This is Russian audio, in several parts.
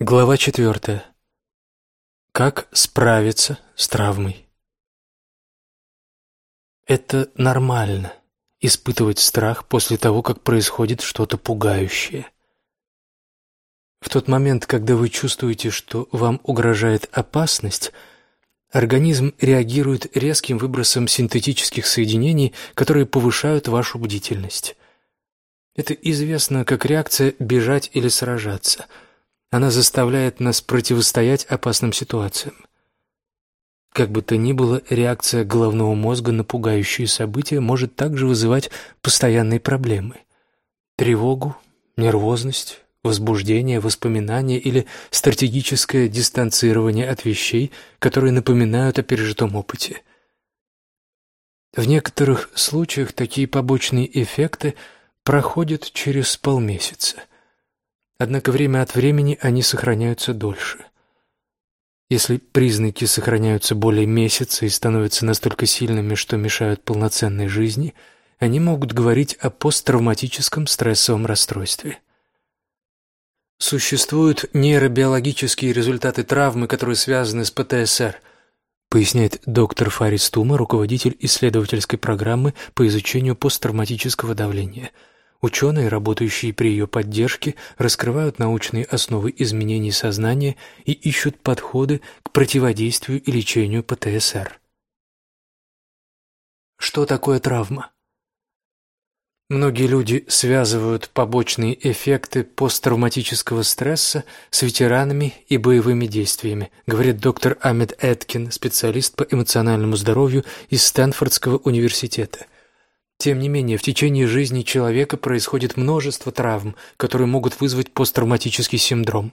Глава четвертая. Как справиться с травмой? Это нормально – испытывать страх после того, как происходит что-то пугающее. В тот момент, когда вы чувствуете, что вам угрожает опасность, организм реагирует резким выбросом синтетических соединений, которые повышают вашу бдительность. Это известно как реакция «бежать или сражаться», она заставляет нас противостоять опасным ситуациям. Как бы то ни было, реакция головного мозга на пугающие события может также вызывать постоянные проблемы. Тревогу, нервозность, возбуждение, воспоминания или стратегическое дистанцирование от вещей, которые напоминают о пережитом опыте. В некоторых случаях такие побочные эффекты проходят через полмесяца – Однако время от времени они сохраняются дольше. Если признаки сохраняются более месяца и становятся настолько сильными, что мешают полноценной жизни, они могут говорить о посттравматическом стрессовом расстройстве. Существуют нейробиологические результаты травмы, которые связаны с ПТСР, поясняет доктор Фарис Тума, руководитель исследовательской программы по изучению посттравматического давления – Ученые, работающие при ее поддержке, раскрывают научные основы изменений сознания и ищут подходы к противодействию и лечению ПТСР. Что такое травма? Многие люди связывают побочные эффекты посттравматического стресса с ветеранами и боевыми действиями, говорит доктор Амед Эткин, специалист по эмоциональному здоровью из Стэнфордского университета – тем не менее, в течение жизни человека происходит множество травм, которые могут вызвать посттравматический синдром.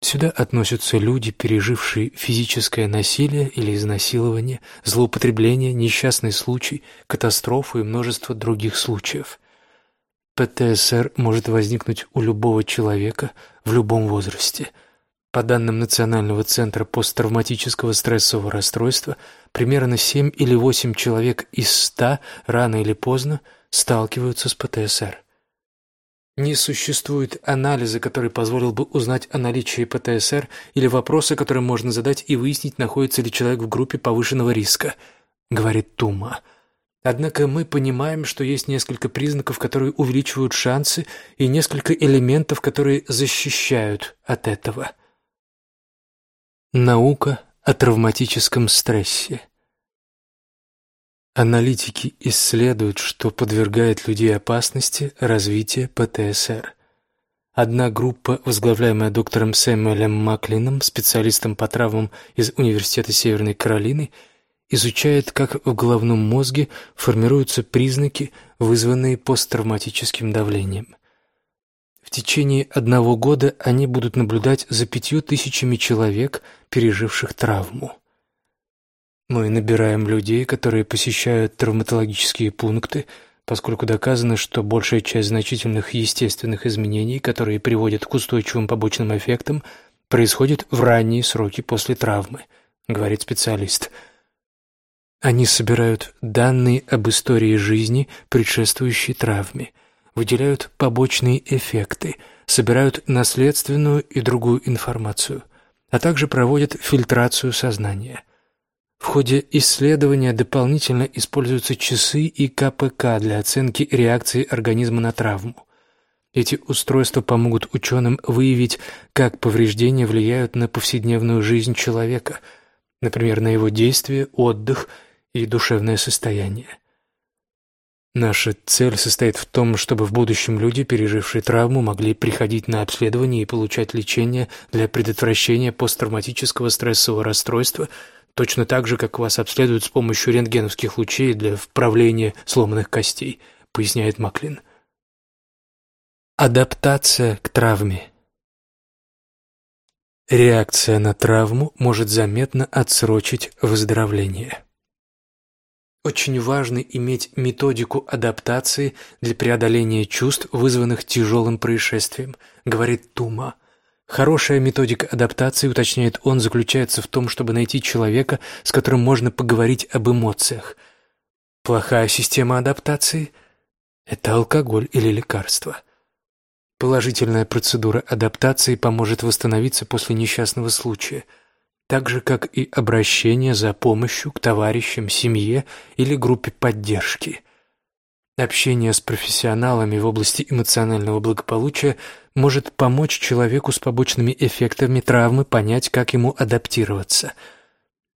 Сюда относятся люди, пережившие физическое насилие или изнасилование, злоупотребление, несчастный случай, катастрофу и множество других случаев. ПТСР может возникнуть у любого человека в любом возрасте – по данным Национального центра посттравматического стрессового расстройства, примерно 7 или 8 человек из 100 рано или поздно сталкиваются с ПТСР. Не существует анализа, который позволил бы узнать о наличии ПТСР или вопроса, который можно задать и выяснить, находится ли человек в группе повышенного риска, говорит Тума. Однако мы понимаем, что есть несколько признаков, которые увеличивают шансы, и несколько элементов, которые защищают от этого – Наука о травматическом стрессе. Аналитики исследуют, что подвергает людей опасности развития ПТСР. Одна группа, возглавляемая доктором Сэмюэлем Маклином, специалистом по травмам из Университета Северной Каролины, изучает, как в головном мозге формируются признаки, вызванные посттравматическим давлением. В течение одного года они будут наблюдать за пятью тысячами человек, переживших травму. Мы набираем людей, которые посещают травматологические пункты, поскольку доказано, что большая часть значительных естественных изменений, которые приводят к устойчивым побочным эффектам, происходит в ранние сроки после травмы, говорит специалист. Они собирают данные об истории жизни, предшествующей травме – выделяют побочные эффекты, собирают наследственную и другую информацию, а также проводят фильтрацию сознания. В ходе исследования дополнительно используются часы и КПК для оценки реакции организма на травму. Эти устройства помогут ученым выявить, как повреждения влияют на повседневную жизнь человека, например, на его действия, отдых и душевное состояние. Наша цель состоит в том, чтобы в будущем люди, пережившие травму, могли приходить на обследование и получать лечение для предотвращения посттравматического стрессового расстройства, точно так же, как вас обследуют с помощью рентгеновских лучей для вправления сломанных костей, поясняет Маклин. Адаптация к травме Реакция на травму может заметно отсрочить выздоровление. Очень важно иметь методику адаптации для преодоления чувств, вызванных тяжелым происшествием, говорит Тума. Хорошая методика адаптации, уточняет он, заключается в том, чтобы найти человека, с которым можно поговорить об эмоциях. Плохая система адаптации – это алкоголь или лекарство. Положительная процедура адаптации поможет восстановиться после несчастного случая, так же, как и обращение за помощью к товарищам, семье или группе поддержки. Общение с профессионалами в области эмоционального благополучия может помочь человеку с побочными эффектами травмы понять, как ему адаптироваться –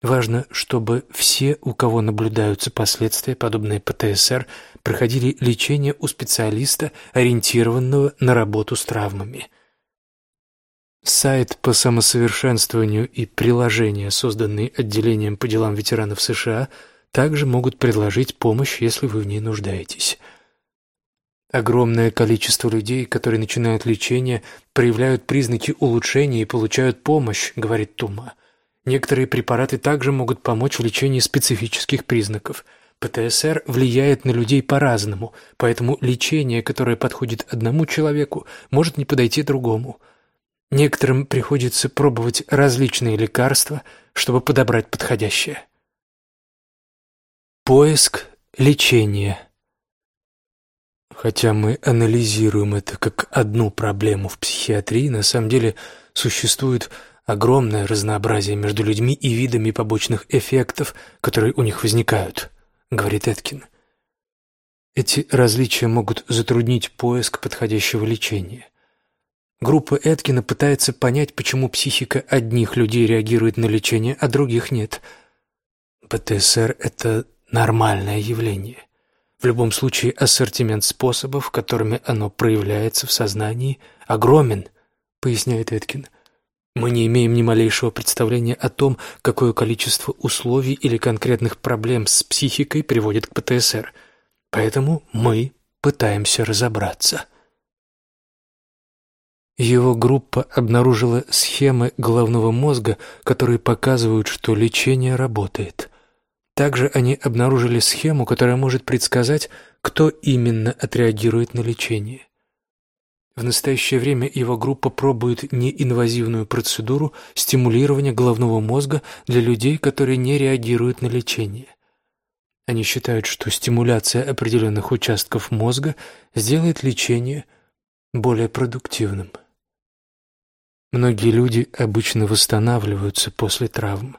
Важно, чтобы все, у кого наблюдаются последствия, подобные ПТСР, проходили лечение у специалиста, ориентированного на работу с травмами. Сайт по самосовершенствованию и приложения, созданные отделением по делам ветеранов США, также могут предложить помощь, если вы в ней нуждаетесь. Огромное количество людей, которые начинают лечение, проявляют признаки улучшения и получают помощь, говорит Тума. Некоторые препараты также могут помочь в лечении специфических признаков. ПТСР влияет на людей по-разному, поэтому лечение, которое подходит одному человеку, может не подойти другому. Некоторым приходится пробовать различные лекарства, чтобы подобрать подходящее. Поиск лечения Хотя мы анализируем это как одну проблему в психиатрии, на самом деле существует огромное разнообразие между людьми и видами побочных эффектов, которые у них возникают, говорит Эткин. Эти различия могут затруднить поиск подходящего лечения. Группа Эткина пытается понять, почему психика одних людей реагирует на лечение, а других нет. ПТСР – это нормальное явление. В любом случае, ассортимент способов, которыми оно проявляется в сознании, огромен, поясняет Эткин. Мы не имеем ни малейшего представления о том, какое количество условий или конкретных проблем с психикой приводит к ПТСР. Поэтому мы пытаемся разобраться. Его группа обнаружила схемы головного мозга, которые показывают, что лечение работает. Также они обнаружили схему, которая может предсказать, кто именно отреагирует на лечение. В настоящее время его группа пробует неинвазивную процедуру стимулирования головного мозга для людей, которые не реагируют на лечение. Они считают, что стимуляция определенных участков мозга сделает лечение более продуктивным. Многие люди обычно восстанавливаются после травм.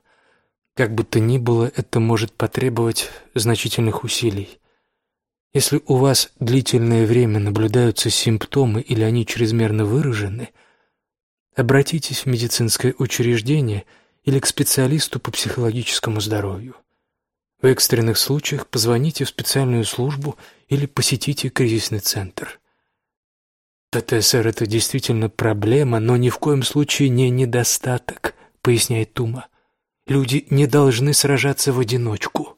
Как бы то ни было, это может потребовать значительных усилий. Если у вас длительное время наблюдаются симптомы или они чрезмерно выражены, обратитесь в медицинское учреждение или к специалисту по психологическому здоровью. В экстренных случаях позвоните в специальную службу или посетите кризисный центр. ПТСР – это действительно проблема, но ни в коем случае не недостаток, поясняет Тума. Люди не должны сражаться в одиночку.